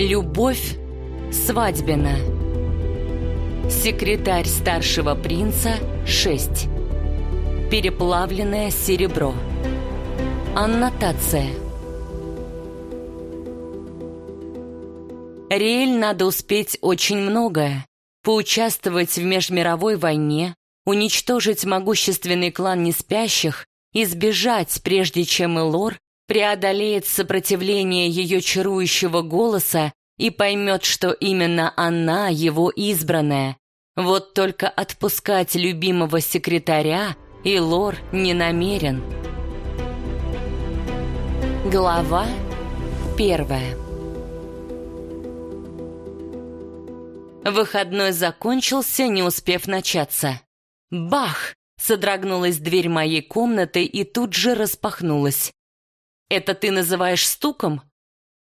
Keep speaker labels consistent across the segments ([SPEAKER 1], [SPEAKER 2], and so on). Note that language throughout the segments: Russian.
[SPEAKER 1] Любовь свадьбина. Секретарь старшего принца 6. Переплавленное серебро. Аннотация. Риэль надо успеть очень многое. Поучаствовать в межмировой войне, уничтожить могущественный клан неспящих и сбежать, прежде чем Элор преодолеет сопротивление ее чарующего голоса и поймет, что именно она его избранная. Вот только отпускать любимого секретаря Илор не намерен. Глава первая Выходной закончился, не успев начаться. Бах! Содрогнулась дверь моей комнаты и тут же распахнулась. «Это ты называешь стуком?»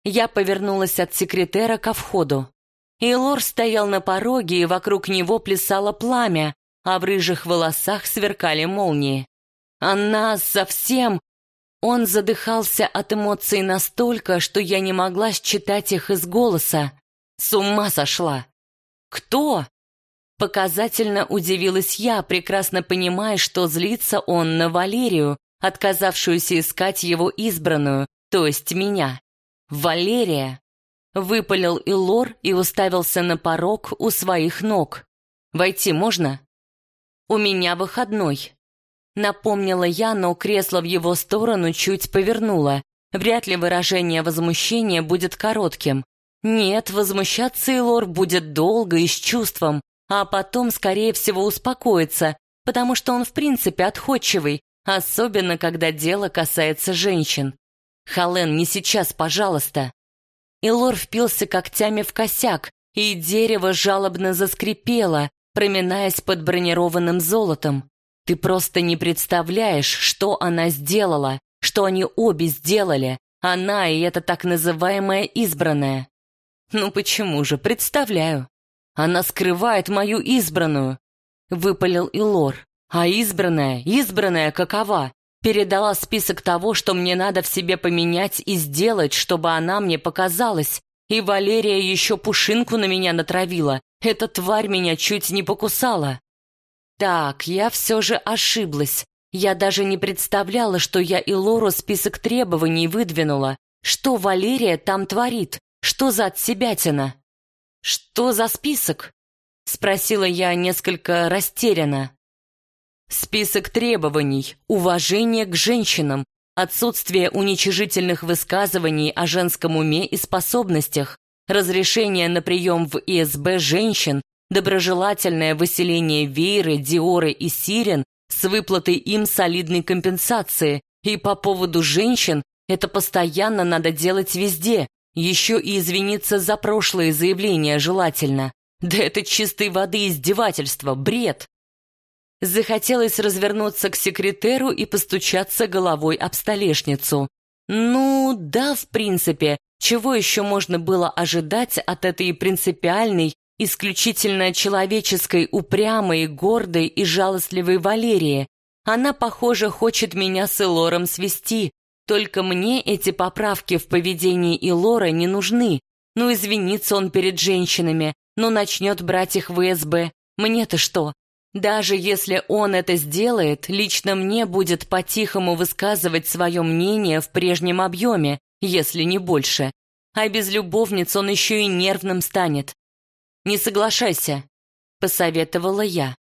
[SPEAKER 1] Я повернулась от секретера ко входу. Илор стоял на пороге, и вокруг него плясало пламя, а в рыжих волосах сверкали молнии. Она совсем... Он задыхался от эмоций настолько, что я не могла считать их из голоса. С ума сошла. «Кто?» Показательно удивилась я, прекрасно понимая, что злится он на Валерию, отказавшуюся искать его избранную, то есть меня. «Валерия!» Выпалил Илор и уставился на порог у своих ног. «Войти можно?» «У меня выходной», — напомнила я, но кресло в его сторону чуть повернуло. Вряд ли выражение возмущения будет коротким. Нет, возмущаться Илор будет долго и с чувством, а потом, скорее всего, успокоится, потому что он в принципе отходчивый, особенно когда дело касается женщин. «Хален, не сейчас, пожалуйста!» Илор впился когтями в косяк, и дерево жалобно заскрипело, проминаясь под бронированным золотом. «Ты просто не представляешь, что она сделала, что они обе сделали, она и эта так называемая избранная». «Ну почему же, представляю. Она скрывает мою избранную», — выпалил Илор. «А избранная, избранная какова? Передала список того, что мне надо в себе поменять и сделать, чтобы она мне показалась. И Валерия еще пушинку на меня натравила. Эта тварь меня чуть не покусала. Так, я все же ошиблась. Я даже не представляла, что я и Лору список требований выдвинула. Что Валерия там творит? Что за отсебятина? Что за список? Спросила я несколько растерянно. Список требований, уважение к женщинам, отсутствие уничижительных высказываний о женском уме и способностях, разрешение на прием в ИСБ женщин, доброжелательное выселение Вейры, Диоры и Сирен с выплатой им солидной компенсации. И по поводу женщин это постоянно надо делать везде, еще и извиниться за прошлые заявления желательно. Да это чистой воды издевательство, бред. Захотелось развернуться к секретеру и постучаться головой об столешницу. Ну, да, в принципе, чего еще можно было ожидать от этой принципиальной, исключительно человеческой, упрямой, гордой и жалостливой Валерии? Она, похоже, хочет меня с Элором свести. Только мне эти поправки в поведении Илора не нужны. Ну, извинится он перед женщинами, но начнет брать их в СБ. Мне-то что? Даже если он это сделает, лично мне будет по-тихому высказывать свое мнение в прежнем объеме, если не больше. А без любовниц он еще и нервным станет. «Не соглашайся», — посоветовала я.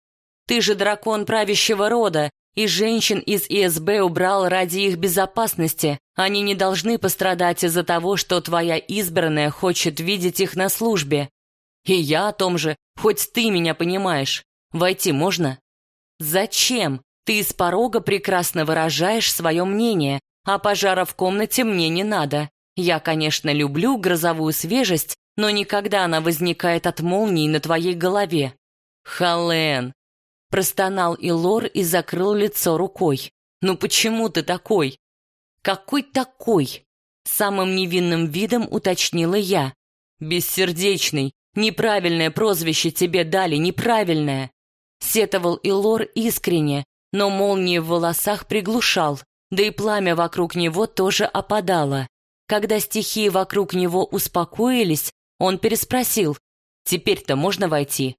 [SPEAKER 1] «Ты же дракон правящего рода, и женщин из ИСБ убрал ради их безопасности. Они не должны пострадать из-за того, что твоя избранная хочет видеть их на службе. И я о том же, хоть ты меня понимаешь. Войти можно? Зачем? Ты из порога прекрасно выражаешь свое мнение, а пожара в комнате мне не надо. Я, конечно, люблю грозовую свежесть, но никогда она возникает от молний на твоей голове. Хален, простонал Илор и закрыл лицо рукой. Ну почему ты такой? Какой такой? Самым невинным видом уточнила я. Бессердечный, неправильное прозвище тебе дали, неправильное. Сетовал Илор искренне, но молнии в волосах приглушал, да и пламя вокруг него тоже опадало. Когда стихии вокруг него успокоились, Он переспросил. «Теперь-то можно войти?»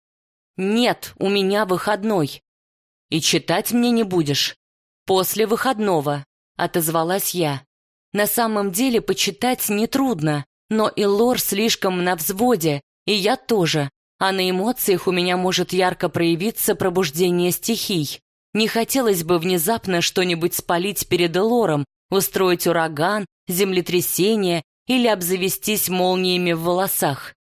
[SPEAKER 1] «Нет, у меня выходной». «И читать мне не будешь?» «После выходного», — отозвалась я. На самом деле почитать нетрудно, но и Лор слишком на взводе, и я тоже, а на эмоциях у меня может ярко проявиться пробуждение стихий. Не хотелось бы внезапно что-нибудь спалить перед Лором, устроить ураган, землетрясение или обзавестись молниями в волосах.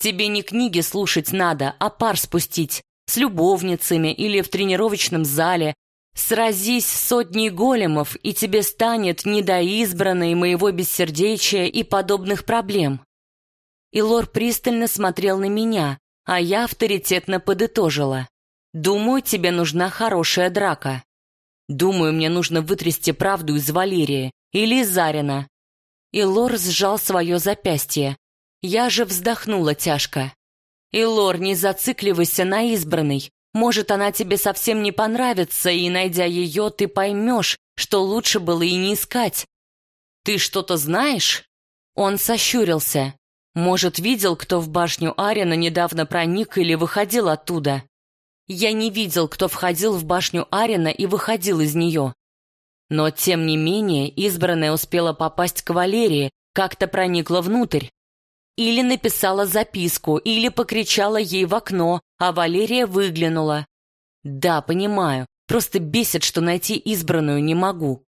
[SPEAKER 1] Тебе не книги слушать надо, а пар спустить, с любовницами или в тренировочном зале. Сразись с сотней големов, и тебе станет не моего бессердечия и подобных проблем. И Лор пристально смотрел на меня, а я авторитетно подытожила. «Думаю, тебе нужна хорошая драка. Думаю, мне нужно вытрясти правду из Валерии или из Зарина». И Лор сжал свое запястье. Я же вздохнула тяжко. И Лор, не зацикливайся на избранной. Может, она тебе совсем не понравится, и, найдя ее, ты поймешь, что лучше было и не искать. Ты что-то знаешь?» Он сощурился. Может, видел, кто в башню Арина недавно проник или выходил оттуда? Я не видел, кто входил в башню Арина и выходил из нее. Но, тем не менее, избранная успела попасть к Валерии, как-то проникла внутрь. Или написала записку, или покричала ей в окно, а Валерия выглянула. Да, понимаю, просто бесит, что найти избранную не могу.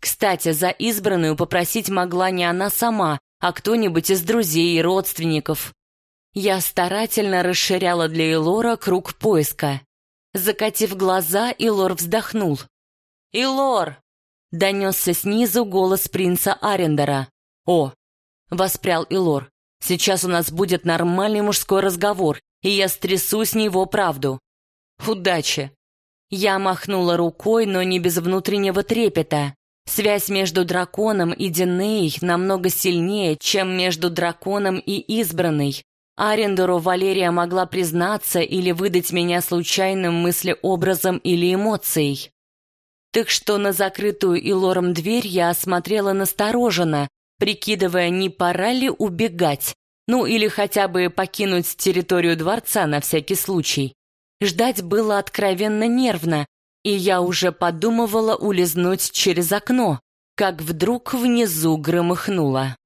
[SPEAKER 1] Кстати, за избранную попросить могла не она сама, а кто-нибудь из друзей и родственников. Я старательно расширяла для Илора круг поиска. Закатив глаза, Илор вздохнул. «Илор!» — донесся снизу голос принца Арендера. «О!» — воспрял Илор. «Сейчас у нас будет нормальный мужской разговор, и я стрясу с него правду. Удачи!» Я махнула рукой, но не без внутреннего трепета. Связь между драконом и Динеей намного сильнее, чем между драконом и избранной. Арендеру Валерия могла признаться или выдать меня случайным мыслеобразом или эмоцией. Так что на закрытую Илором дверь я осмотрела настороженно, прикидывая, не пора ли убегать, ну или хотя бы покинуть территорию дворца на всякий случай. Ждать было откровенно нервно, и я уже подумывала улизнуть через окно, как вдруг внизу громыхнуло.